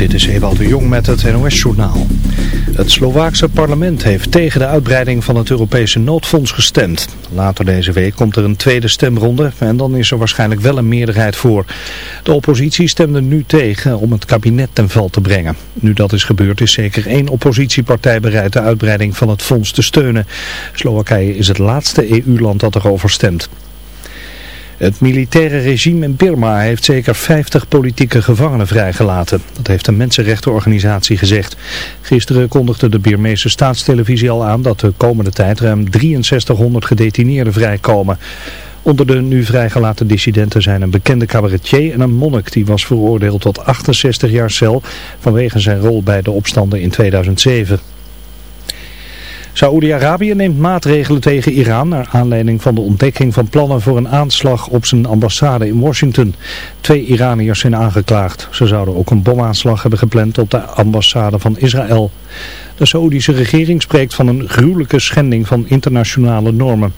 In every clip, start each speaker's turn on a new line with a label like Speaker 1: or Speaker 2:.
Speaker 1: Dit is Ewald de Jong met het NOS-journaal. Het Slovaakse parlement heeft tegen de uitbreiding van het Europese noodfonds gestemd. Later deze week komt er een tweede stemronde en dan is er waarschijnlijk wel een meerderheid voor. De oppositie stemde nu tegen om het kabinet ten val te brengen. Nu dat is gebeurd is zeker één oppositiepartij bereid de uitbreiding van het fonds te steunen. Slowakije is het laatste EU-land dat erover stemt. Het militaire regime in Birma heeft zeker 50 politieke gevangenen vrijgelaten. Dat heeft een mensenrechtenorganisatie gezegd. Gisteren kondigde de Birmeese staatstelevisie al aan dat de komende tijd ruim 6300 gedetineerden vrijkomen. Onder de nu vrijgelaten dissidenten zijn een bekende cabaretier en een monnik die was veroordeeld tot 68 jaar cel vanwege zijn rol bij de opstanden in 2007. Saoedi-Arabië neemt maatregelen tegen Iran naar aanleiding van de ontdekking van plannen voor een aanslag op zijn ambassade in Washington. Twee Iraniërs zijn aangeklaagd. Ze zouden ook een bomaanslag hebben gepland op de ambassade van Israël. De Saoedische regering spreekt van een gruwelijke schending van internationale normen.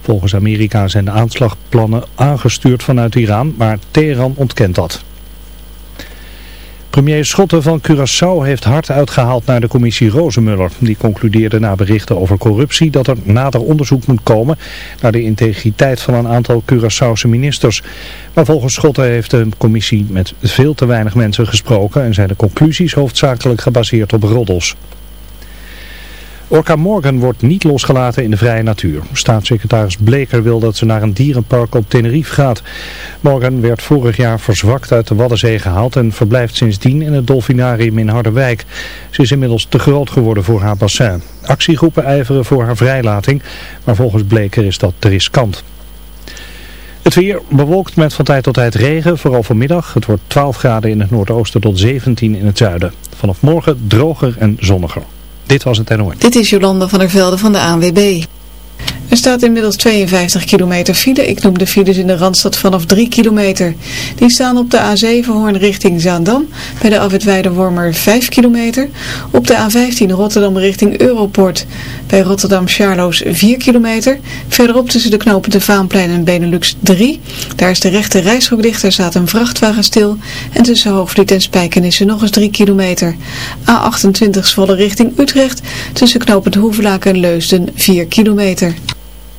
Speaker 1: Volgens Amerika zijn de aanslagplannen aangestuurd vanuit Iran, maar Teheran ontkent dat. Premier Schotten van Curaçao heeft hard uitgehaald naar de commissie Rozenmuller. Die concludeerde na berichten over corruptie dat er nader onderzoek moet komen naar de integriteit van een aantal Curaçaose ministers. Maar volgens Schotten heeft de commissie met veel te weinig mensen gesproken en zijn de conclusies hoofdzakelijk gebaseerd op roddels. Orca Morgan wordt niet losgelaten in de vrije natuur. Staatssecretaris Bleker wil dat ze naar een dierenpark op Tenerife gaat. Morgan werd vorig jaar verzwakt uit de Waddenzee gehaald en verblijft sindsdien in het dolfinarium in Harderwijk. Ze is inmiddels te groot geworden voor haar bassin. Actiegroepen ijveren voor haar vrijlating, maar volgens Bleker is dat te riskant. Het weer bewolkt met van tijd tot tijd regen, vooral vanmiddag. Het wordt 12 graden in het noordoosten tot 17 in het zuiden. Vanaf morgen droger en zonniger. Dit was het NOS.
Speaker 2: Dit is Jolanda van der Velde van de ANWB. Er staat inmiddels 52 kilometer file. Ik noem de files in de Randstad vanaf 3 kilometer. Die staan op de A7 Hoorn richting Zaandam. Bij de afwitweide Wormer 5 kilometer. Op de A15 Rotterdam richting Europort. Bij Rotterdam Charloes 4 kilometer. Verderop tussen de knopen de Vaanplein en Benelux 3. Daar is de rechte reisrook dicht. Daar staat een vrachtwagen stil. En tussen Hoogvliet en Spijkenissen nog eens 3 kilometer. A28 Zwolle richting Utrecht. Tussen knopend Hoevelaken en Leusden 4 kilometer.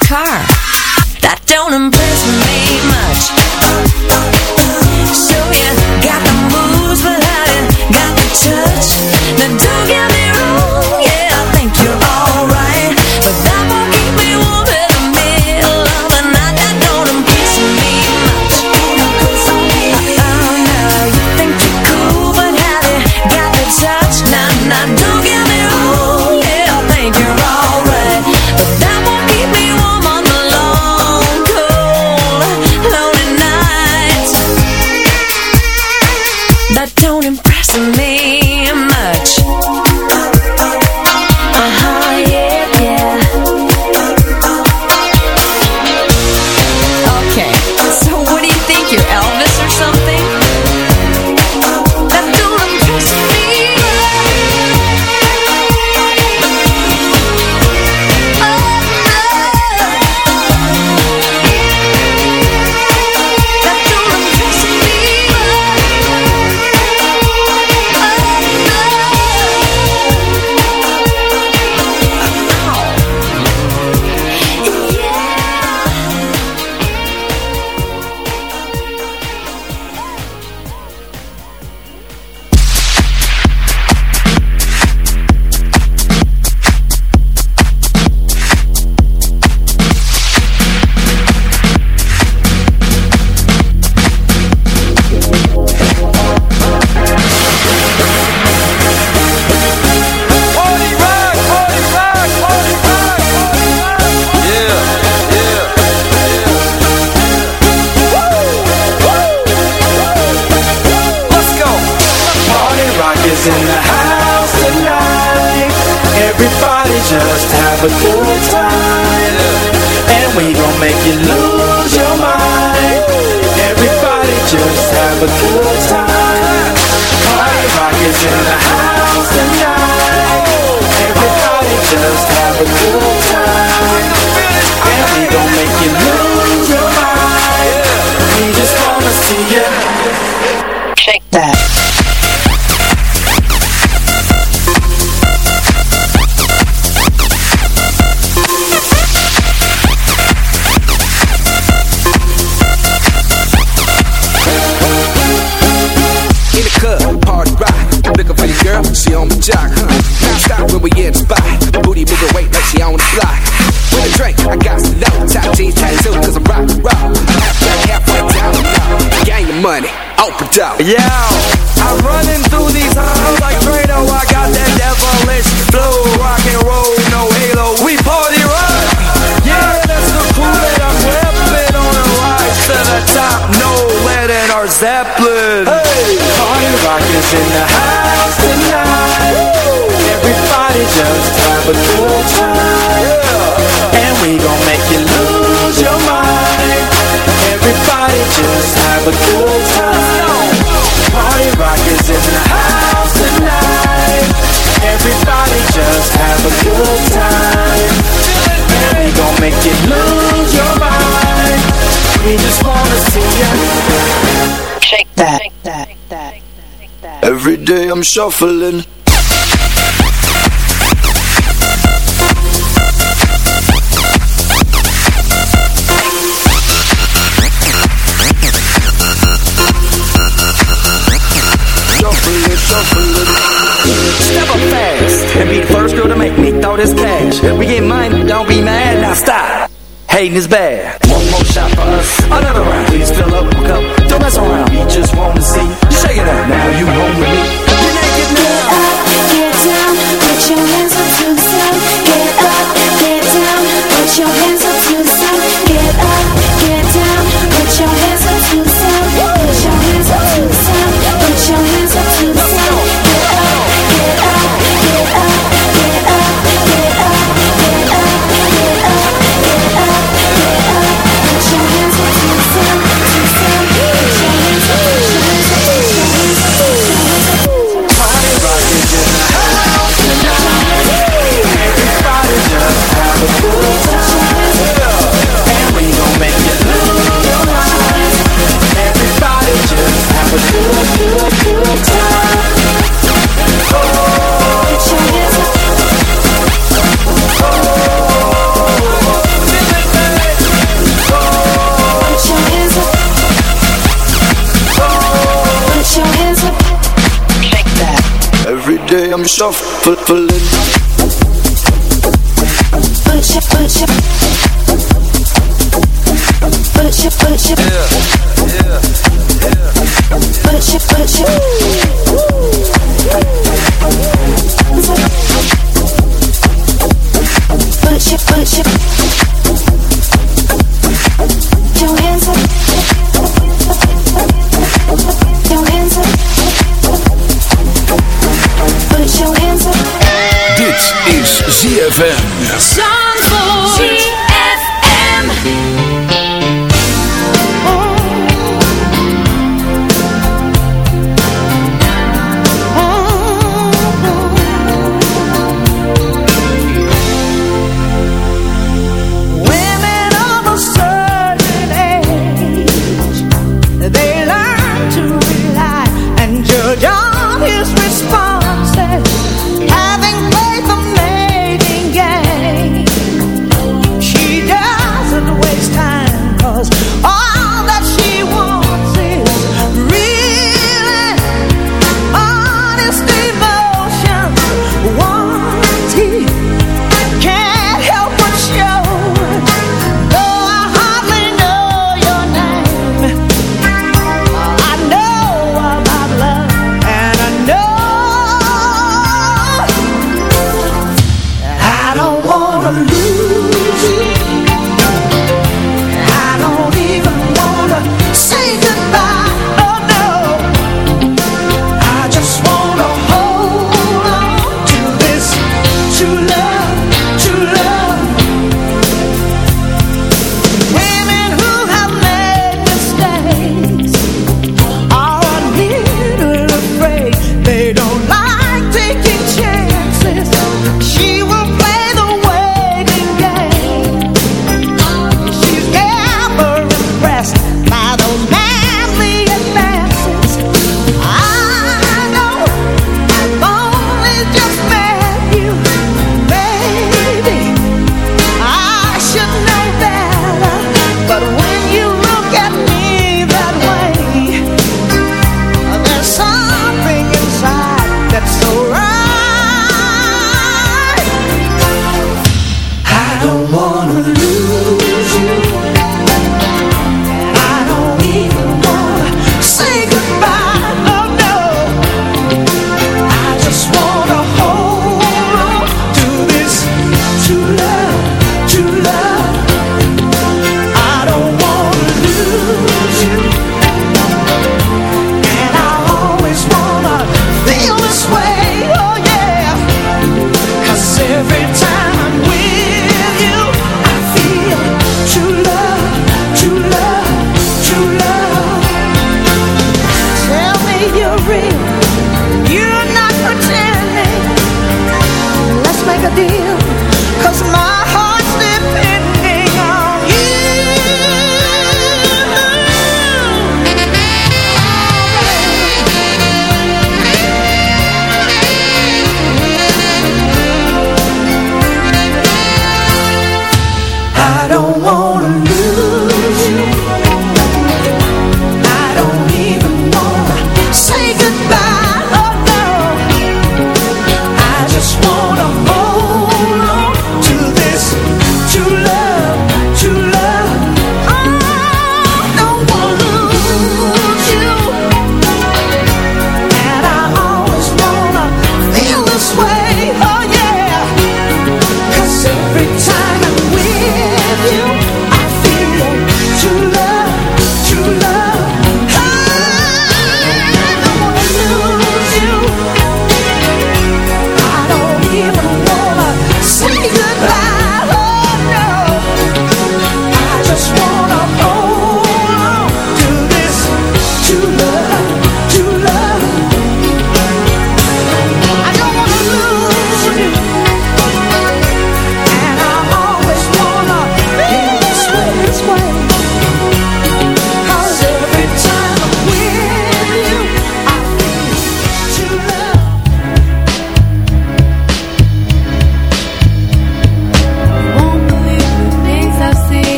Speaker 3: car. Yeah.
Speaker 4: Every day I'm shuffling
Speaker 5: Step up fast and be the first girl to make me throw this cash. We get money, don't be mad, now stop. Hating is bad. One more shot for us, another round
Speaker 6: shuffle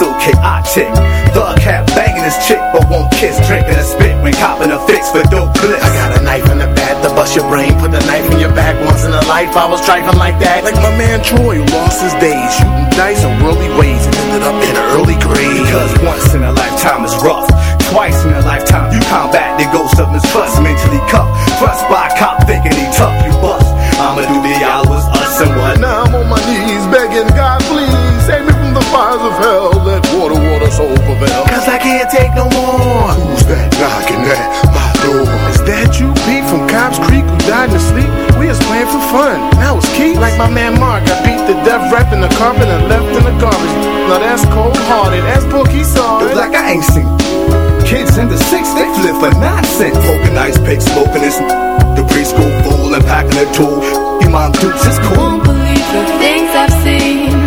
Speaker 6: suitcase, I
Speaker 7: chick. Thug hat banging his chick, but won't kiss. Drinking a spit when copping a fix for dope clips. I got a knife in the back to bust your brain. Put the knife in your back once in a life. I was trifling like that. Like my man Troy, who lost his days. Shooting dice in early ways and ended up in early grade. Because once in a lifetime is rough. Twice in a lifetime, you combat the ghost of mistrust. Mentally cuffed, thrust by a cop thinking he tough. for fun. Now it's key. Like my man Mark, I beat the death rep in the carpet and left in the garbage.
Speaker 8: Now that's cold hearted. That's Porky Saw.
Speaker 7: Look like I ain't seen. Kids in the six, they flip for nonsense. Poking ice pick, smoking this. The preschool fool and packing a tool. Your mom dudes is cool.
Speaker 9: Won't believe the things I've seen.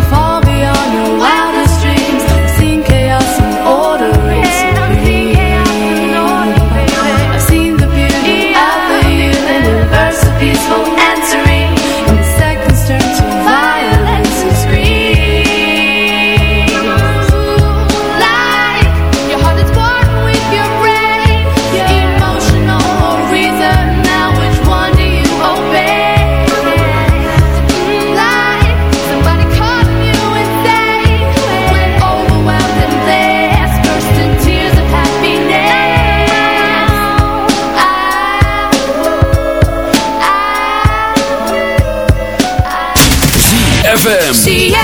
Speaker 6: ZFM.